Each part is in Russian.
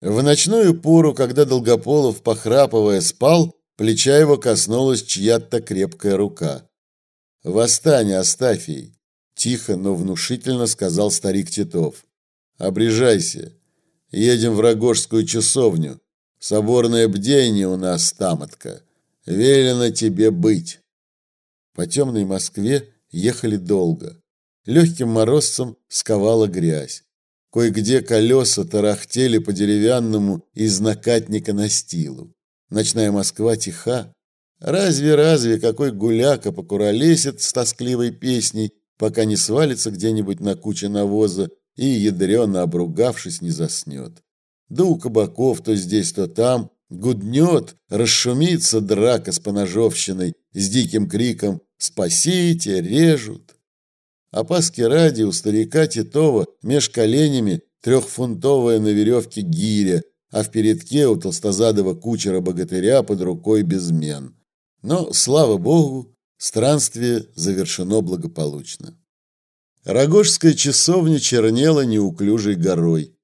В ночную пору, когда Долгополов, похрапывая, спал, плеча его коснулась чья-то крепкая рука. «Восстань, Астафий!» – тихо, но внушительно сказал старик Титов. «Обрежайся. Едем в Рогожскую часовню. Соборное бдение у нас, тамотка. Велено тебе быть». По темной Москве ехали долго. Легким морозцем сковала грязь. Кое-где колеса тарахтели по деревянному из накатника настилу. Ночная Москва тиха. Разве-разве какой гуляка покуролесит с тоскливой песней, пока не свалится где-нибудь на куче навоза и, ядрено обругавшись, не заснет. Да у кабаков то здесь, то там гуднет, расшумится драка с поножовщиной с диким криком «Спасите! Режут!» Опаски ради у старика Титова меж коленями трехфунтовая на веревке гиря, а в передке у толстозадого кучера-богатыря под рукой безмен. Но, слава богу, странствие завершено благополучно. Рогожская часовня чернела неуклюжей горой.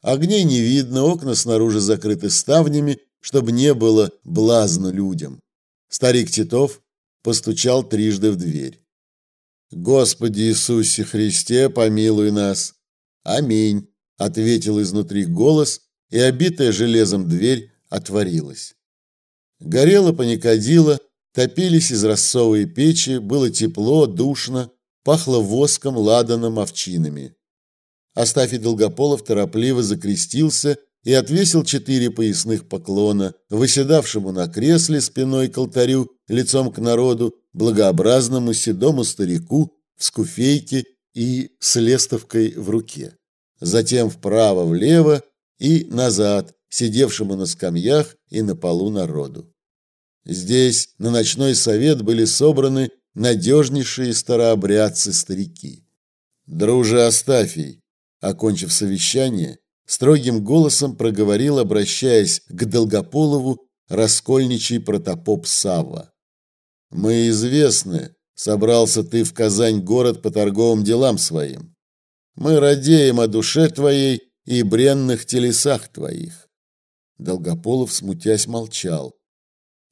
Огней не видно, окна снаружи закрыты ставнями, чтобы не было блазно людям. Старик Титов постучал трижды в дверь. Господи Иисусе Христе, помилуй нас. Аминь, ответил изнутри голос, и обитая железом дверь отворилась. Горело паникадило, топились израсцовые печи, было тепло, душно, пахло воском, ладаном, овчинами. Астафий Долгополов торопливо закрестился и отвесил четыре поясных поклона выседавшему на кресле спиной к алтарю, лицом к народу, благообразному седому старику в скуфейке и с лестовкой в руке. Затем вправо-влево и назад, сидевшему на скамьях и на полу народу. Здесь на ночной совет были собраны надежнейшие старообрядцы-старики. «Друже Астафий», окончив совещание, строгим голосом проговорил, обращаясь к Долгополову, раскольничий протопоп Савва. Мы известны. Собрался ты в Казань город по торговым делам своим. Мы радеем о душе твоей и бренных телесах твоих. Долгополов, смутясь, молчал.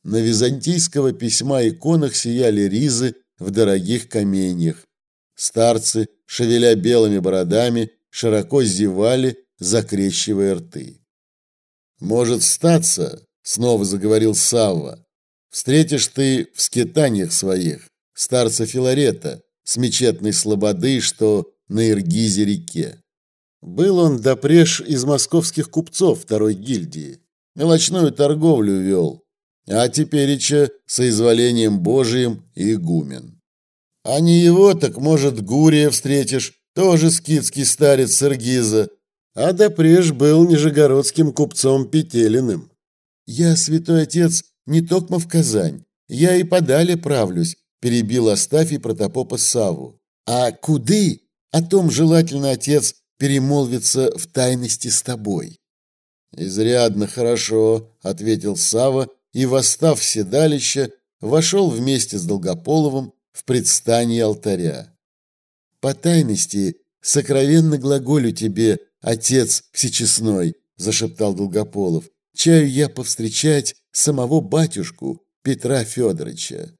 На византийского письма иконах сияли ризы в дорогих каменьях. Старцы, шевеля белыми бородами, широко зевали, закрещивая рты. «Может статься», — снова заговорил Савва, Встретишь ты в скитаниях своих старца Филарета с мечетной слободы, что на Иргизе реке. Был он допреж из московских купцов второй гильдии, мелочную торговлю вел, а тепереча соизволением Божиим игумен. А не его, так, может, Гурия встретишь, тоже скидский старец Сергиза, а допреж был нижегородским купцом Петелиным. Я, святой отец, не токмо в Казань. Я и подали правлюсь, перебил Астафий протопопа Саву. А куды? О том желательно, отец, перемолвиться в тайности с тобой. Изрядно хорошо, ответил Сава и, восстав в седалище, вошел вместе с Долгополовым в предстание алтаря. По тайности сокровенно глаголю тебе, отец всечестной, зашептал Долгополов. Чаю я повстречать самого батюшку Петра Федоровича.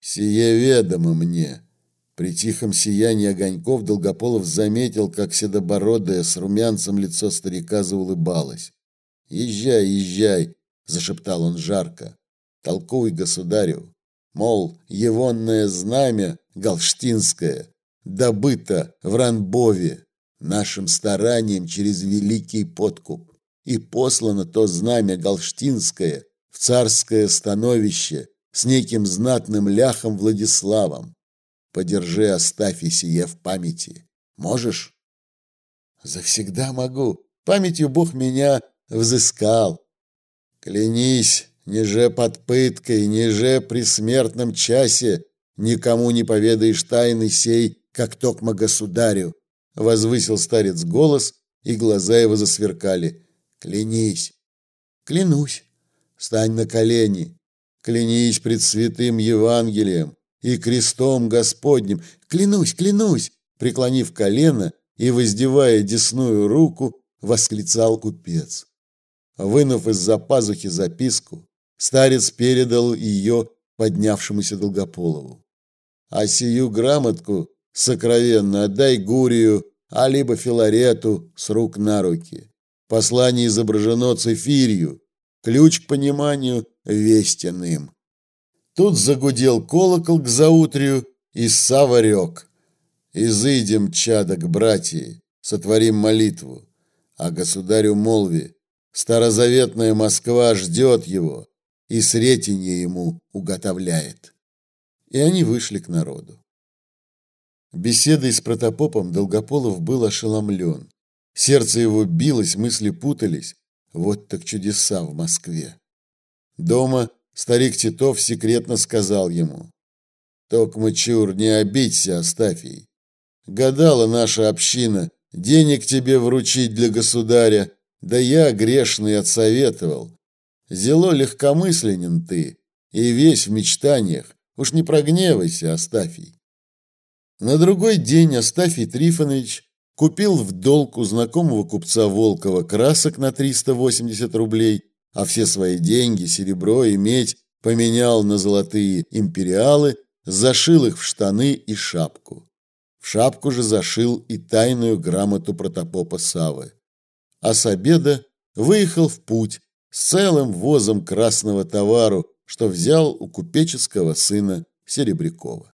Сие ведомо мне. При тихом сиянии огоньков Долгополов заметил, как седобородое с румянцем лицо старика заулыбалось. «Езжай, езжай!» – зашептал он жарко. «Толкуй государю, мол, егонное знамя галштинское добыто в Ранбове нашим старанием через великий подкуп и послано то знамя галштинское в царское становище с неким знатным ляхом Владиславом. Подержи, оставь сие в памяти. Можешь? Завсегда могу. Памятью Бог меня взыскал. Клянись, ниже под пыткой, ниже при смертном часе никому не поведаешь тайны сей, как токмо государю. Возвысил старец голос, и глаза его засверкали. Клянись. Клянусь. Стань на колени, клянись пред святым Евангелием и крестом Господним. Клянусь, клянусь, преклонив колено и воздевая десную руку, восклицал купец. Вынув из-за пазухи записку, старец передал ее поднявшемуся Долгополову. А сию грамотку сокровенно отдай Гурию, а либо Филарету с рук на руки. Послание изображено цифирью, ключ к пониманию вестен им. Тут загудел колокол к заутрию, и Сава рек. «Изыдем, чадок, братья, сотворим молитву, а государю молви, старозаветная Москва ждет его и сретенье ему уготовляет». И они вышли к народу. Беседой с протопопом Долгополов был ошеломлен. Сердце его билось, мысли путались. Вот так чудеса в Москве. Дома старик Титов секретно сказал ему. «Токма чур, не обидься, Астафий. Гадала наша община, денег тебе вручить для государя, да я, грешный, отсоветовал. Зело легкомысленен ты, и весь в мечтаниях. Уж не прогневайся, Астафий. На другой день Астафий Трифонович купил в долг у знакомого купца Волкова красок на 380 рублей, а все свои деньги, серебро и медь поменял на золотые империалы, зашил их в штаны и шапку. В шапку же зашил и тайную грамоту протопопа Савы. А с обеда выехал в путь с целым возом красного товару, что взял у купеческого сына Серебрякова.